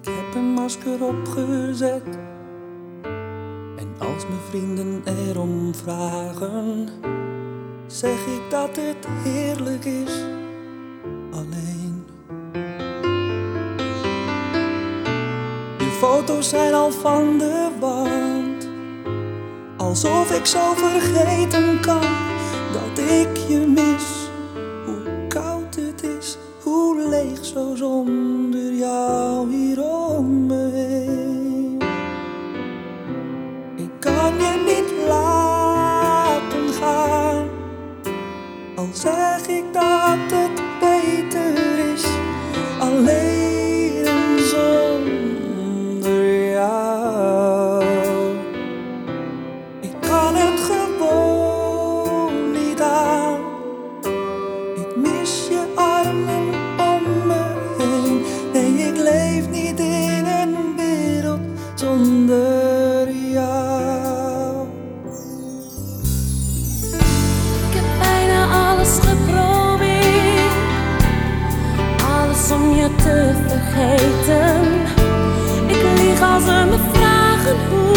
Ik heb een masker opgezet. En als mijn vrienden erom vragen, zeg ik dat het heerlijk is alleen. Je foto's zijn al van de wand, alsof ik zo vergeten kan dat ik je mis. Hoe koud het is, hoe leeg zo zonder zeg ik vergeten. Ik lieg als ze me vragen hoe